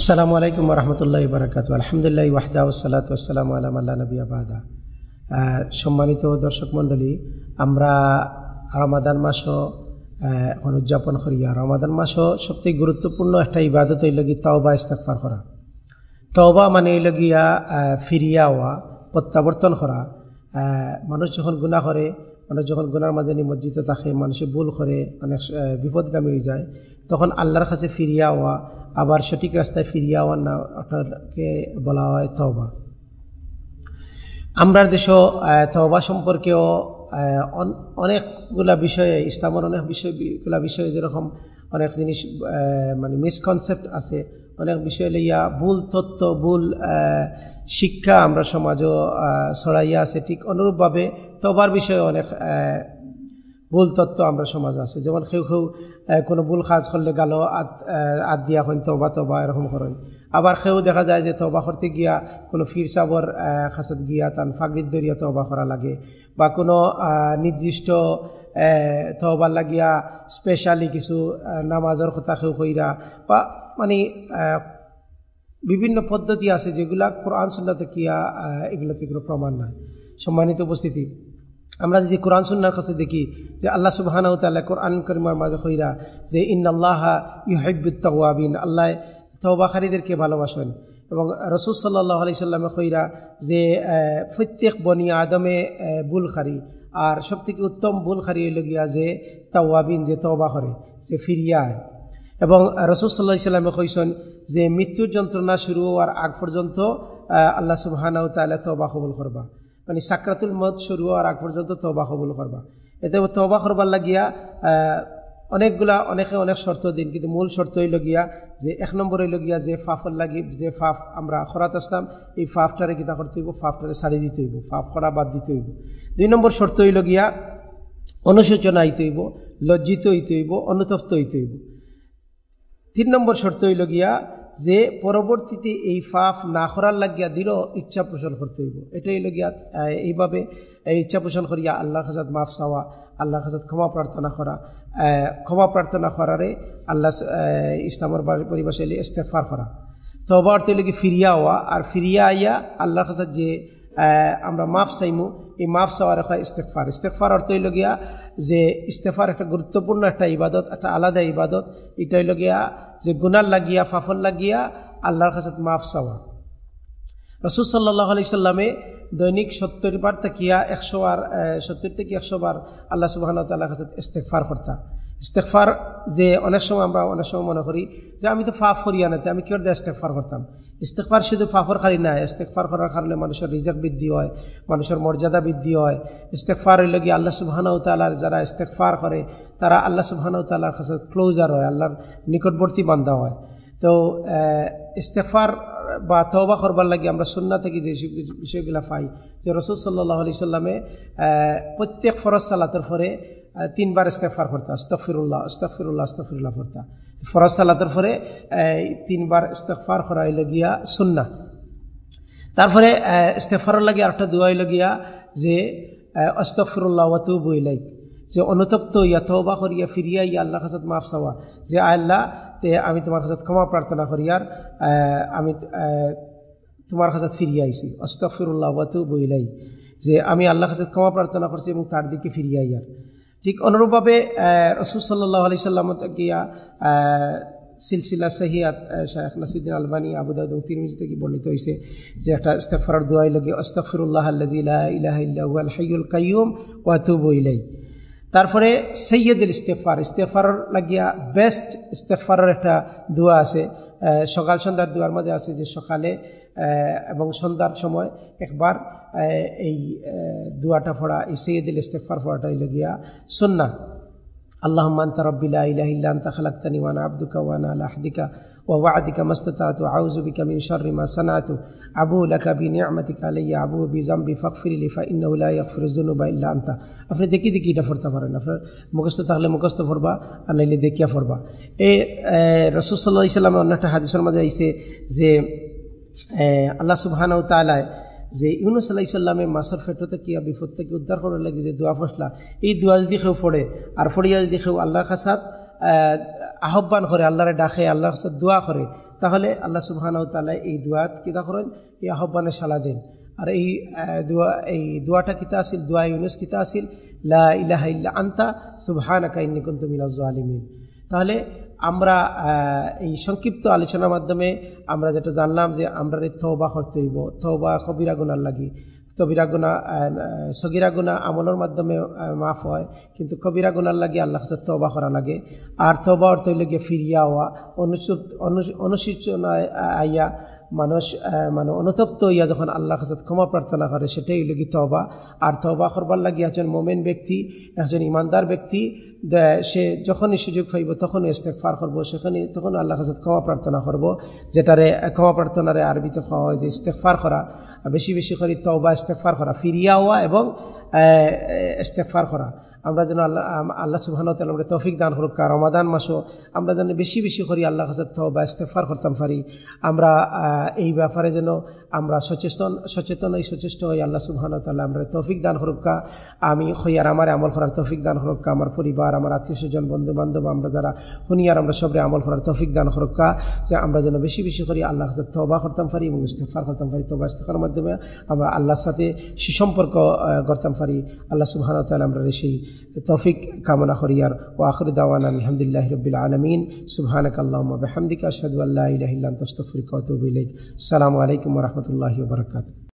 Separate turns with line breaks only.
আসসালামু আলাইকুম রহমতুল্লাহ বারকাত আলহামদুলিল্লাহ ওয়াহদা ওসালাত ওসালাম আলাম আল্লাহ নবী আবাদা সম্মানিত দর্শক মণ্ডলী, আমরা রমাদান মাসও এখন উদযাপন করি। আর রমাদান মাসও সবথেকে গুরুত্বপূর্ণ একটা ইবাদত হইল গিয়ে তওবা ইস্তেকফার করা। তওবা মানে হইল গিয়া ফিরিয়া হওয়া, প্রত্যাবর্তন করা। মানুষ যখন গুণা করে মানুষ যখন গুনার মাঝে নিমজ্জিত থাকে মানুষে ভুল করে অনেক বিপদগামী হয়ে যায় তখন আল্লাহর কাছে ফিরিয়া হওয়া আবার সঠিক রাস্তায় ফিরিয়া হওয়ার না ওটাকে বলা হয় তওবা। আমরার দেশও আহ, তওবা সম্পর্কেও অন- অনেকগুলা বিষয়ে ইসলামের অনেক বিষয়গুলা বিষয়ে যেরকম অনেক জিনিস মানে মিসকনসেপ্ট আছে অনেক বিষয় লইয়া ভুল তত্ত্ব, ভুল শিক্ষা আমরা সমাজও ছড়াইয়া আছে। ঠিক অনুরূপভাবে তবার বিষয়ে অনেক ভুল তত্ত্ব আমরা সমাজ আছে। যেমন কেউ কেউ কোনো ভুল কাজ করলে গালো আত আত দিয়া হন তবা তবা এরকম করেন। আবার কেউ দেখা যায় যে তবা করতে গিয়া কোনো ফির সাবর খাসাত গিয়া তান ফাগড়ির দরিয়া তবা করা লাগে বা কোনো নির্দিষ্ট আহ, তবার লাগিয়া স্পেশালি কিছু নামাজের কথা কেউ কইরা বা মানে বিভিন্ন পদ্ধতি আছে যেগুলা কোরআন সুন্নাতে কিয়া এগুলোতে কোনো প্রমাণ নাই। সম্মানিত উপস্থিতি আমরা যদি কোরআন সুন্নার কাছে দেখি যে আল্লাহ সুবাহানাউ তাল্লাহ কোরআন করিমার মাঝে কইরা যে ইন আল্লাহ ইউহিবুত তাওয়াবিন আল্লাহ তওবাখারীদেরকে ভালোবাসেন। এবং রসুল সাল্লাহ আলি সাল্লামে কইরা যে প্রত্যেক বনি আদমে আহ, ভুলখারি আর সবথেকে উত্তম ভুল হইল গিয়া যে তাওয়াবিন, যে তওবা করে, যে ফিরিয়া আয় এবং রসুল সাল্লাহ ইসলামে কইসন যে মৃত্যুর যন্ত্রণা শুরু হওয়ার আগ পর্যন্ত আল্লা আল্লাহ সুবাহানাও তাহলে তবা কবুল করবা। মানে সাকরাতুল মত শুরু হওয়ার আগ পর্যন্ত তবা কবুল করবা। এতে তবা করবার লাগিয়া অনেকগুলা, অনেকে অনেক শর্ত দিন, কিন্তু মূল শর্ত হইল গিয়া যে এক নম্বর হইল গিয়া যে ফাফর লাগি যে ফাফ আমরা খরাত আসলাম, এই ফাফটারে কিতা করতে হইব, ফাফটারে সারি দিতে হইব, ফাফ খরা বাদ দিতে হইব। দুই নম্বর শর্ত হইল গিয়া অনুশোচনা হইতে হইব, লজ্জিত হইতে হইব, অনুতপ্ত হইতে হইব। তিন নম্বর শর্ত হইল গিয়া যে পরবর্তীতে এই ফাফ না করার লাগিয়া দিল ইচ্ছা পোষণ করতে হইব। এটাই লগিয়া এইভাবে, এই ইচ্ছা পোষণ করিয়া আল্লাহ কাছে মাফ চাওয়া আল্লাহ কাছে ক্ষমা প্রার্থনা করা ক্ষমা প্রার্থনা করারে আল্লাহ ইসলামর হইলে ইস্তেফার করা। তো অর্থ কি ফিরিয়া হওয়া, আর ফিরিয়া আইয়া আল্লাহ কাছে যে আমরা মাফ চাইমু। এই মাফ চাওয়ার হয় ইস্তেকফার ইস্তেকফার অর্থ হইল গিয়া যে ইস্তেফার একটা গুরুত্বপূর্ণ একটা ইবাদত, একটা আলাদা ইবাদত। এটা হইল গিয়া যে গুনার লাগিয়া, ফাফল লাগিয়া আল্লাহর কাছে মাফ চাওয়া। রসুল সাল্লাহ আলি সাল্লামে দৈনিক সত্তর বার তাকিয়া, একশো বার সত্তর থেকে একশো বার আল্লাহ সুবাহ তাল্লাহ কাছে ইস্তেকফার করতা। ইস্তেকফার যে অনেক সময় আমরা অনেক সময় মনে করি যে আমি তো ফাফ করি নাতে আমি কি দিয়ে ইস্তেকফার করতাম? ইস্তেকফার শুধু ফাফর খালি না ইস্তেকফার করার কারণে মানুষের রিজার্ভ বৃদ্ধি হয় মানুষের মর্যাদা বৃদ্ধি হয়। ইস্তেকফার হইলে গিয়ে আল্লাহ সুবাহানাউ তালার যারা ইস্তেকফার করে তারা আল্লাহ সুবাহানাউ তালার কাছে ক্লোজার হয় আল্লাহর নিকটবর্তী বান্ধা হয়। তো ইস্তেফার বা তওবা করবার লাগে আমরা সুন্না থেকে যে বিষয়গুলো পাই যে রসুল সাল্লাহ আলি সাল্লামে প্রত্যেক ফরজ সালাতের আহ, তিনবার ইস্তেফার করতা আস্তফিরুল্লাহ আস্তফিরুল্লাহ আস্তফিরুল্লাহ করতা ফরজ সালাতের পরে তিনবার ইস্তেফার করা হইল গিয়া সুন্না তারপরে ইস্তেফারের লাগে আরেকটা দোয়া হইল গিয়া যে অস্তফিরুল্লাহ ওয়াতুবু ইলাইক। যে অনুতপ্ত ইয়া তওবা করিয়া, ফিরিয়া ইয়া আল্লাহ কাছে মাফ চাওয়া। যে আল্লাহ, তে আমি তোমার কাছে ক্ষমা প্রার্থনা করি আর আমি তোমার কাছে ফিরিয়ে আইছি। অস্তফিরুল্লাহ ওয়াতুবু ইলাই যে, আমি আল্লাহ কাছে ক্ষমা প্রার্থনা করছি এবং তার দিকে ফিরিয়ে আইয়ার ঠিক অনুরূপভাবে রসুল সাল্লাহ আলি সাল্লাম গিয়া সিলসিলা সাহিয়াত শাহ নাসিদ্দিন আলবানী, আবু দাউদ এবং তিরমিজি থেকে বর্ণিত হয়েছে যে একটা ইস্তেফার দোয়াই লগে অস্তফিরুল্লাহ আল্লাহ ইলাহ ইল্লাহু আল হাইয়ুল কাইয়ুম ওয়াতুবু ইলাই তারপরে সৈয়দুল ইস্তেফার ইস্তেফার লাগিয়া বেস্ট ইস্তেফারের একটা দোয়া আছে সকাল সন্ধ্যার দোয়ার মধ্যে আছে যে সকালে এবং সন্ধ্যার সময় একবার এই আহ, দোয়াটা পড়া এই সৈয়দুল ইস্তেফার পড়াটা হইল গিয়া সুন্না اللهم أنت ربي لا إله إلا أنت خلقتني وأنا عبدك وأنا على عهدك ووعدك ما استطعت أعوذ بك من شر ما صنعت أبو لك بنعمتك علي أبو بذنبي فاغفر لي فإنه لا يغفر الذنوب إلا أنت আপনি দেখি দেখি এটা পড়তে পারেন আপনার মুখস্থ থাকলে মুখস্থ পড়বা আর নাইলে দেখিয়া পড়বা এই রসুল সাল্লাহ ইসলামে অন্য একটা হাদিসের মাঝে আইসে যে আহ, আল্লাহ সুবহানাহু তাআলায় যে ইউনুস আলাহ ইসাল্লামে মাসর ফেটোতে কিয়া বিপদ থেকে উদ্ধার করার লাগে যে দোয়া ফসলা? এই দোয়া যদি কেউ ফোড়ে, আর ফড়িয়া যদি কেউ আল্লাহর কাছাত আহ্বান করে, আল্লাহরে ডাকে, আল্লাহর কাছে দোয়া করে, তাহলে আল্লাহ সুবহানাহু তাআলা এই দোয়াত কিতা করেন? এই আহ্বানে সালা দেন। আর এই দোয়া, এই দোয়াটা কিতা আসিল দোয়া ইউনুস কিতা আসিল লা ইলাহা ইল্লা আন্তা, সুবহানাকা ইন্নী কুনতু মিনাজ জালিমিন তাহলে আমরা এই সংক্ষিপ্ত আলোচনার মাধ্যমে আমরা যেটা জানলাম যে আমরা থা করতে হইব থা কবিরা গুনার লাগি। কবিরা গুণা সগিরা গুণা আমলের মাধ্যমে মাফ হয়, কিন্তু কবিরা গুণার লাগে আল্লাহ কাছে তবা করা লাগে। আর তবা অর্থ গিয়ে ফিরিয়া হওয়া অনুচিত অনুসূচনায় আইয়া মানুষ মানে অনুতপ্ত হইয়া যখন আল্লাহ কাছে ক্ষমা প্রার্থনা করে, সেটাই হইলে কি তবা আর তবা করবার লাগে একজন মোমেন ব্যক্তি, একজন ইমানদার ব্যক্তি সে যখনই সুযোগ পাইব তখনই ইস্তেকফার করব সেখানে তখন আল্লাহ কাছে ক্ষমা প্রার্থনা করব। যেটারে, ক্ষমা প্রার্থনারে আরবিতে খাওয়া হয় যে ইস্তেকফার করা। বেশি বেশি করে তওবা ইস্তেকফার করা ফিরিয়া হওয়া এবং ইস্তেকফার করা। আমরা যেন আল্লাহ আল্লাহ সুবাহান আমরা তৌফিক দান করুক। রমাদান মাসও আমরা যেন বেশি বেশি করি আল্লাহ কাছে বা ইস্তেকফার করতাম, পারি। আমরা এই ব্যাপারে যেন আমরা সচেতন সচেতন এই সচেষ্ট হই। আল্লাহ সুবহান তাল্লাহ আমরা তৌফিক দান হরক্কা আমি হইয়ার আমার আমল করার তৌফিক দান হরক্কা আমার পরিবার, আমার আত্মীয় স্বজন বন্ধু বান্ধব আমরা যারা হুনিয়ার আমরা সবরে আমল করার তৌফিক দান হরক্কা যে আমরা যেন বেশি বেশি করি আল্লাহ কাছে তবা করতাম, পারি এবং ইস্তেফার করতাম, পারি। তবা ইস্তেফার মাধ্যমে আমরা আল্লাহর সাথে সুসম্পর্ক করতাম পারি। আল্লাহ সুবহান তাল্লাহ আমরা সেই তৌফিক কামনা করি আর ও আখর দাওয়ান আলহামদুলিল্লাহ রবিল আলমিন সুবহানক আল্লাহ বেহামদিকা আশহাদু আল্লাহ ইলাহা ইল্লা আনতা আস্তাগফিরুকা ওয়া আতুবু ইলাইক আসসালামু আলাইকুম ওয়া রাহমাতুল্লাহি ওয়া বারাকাতুহু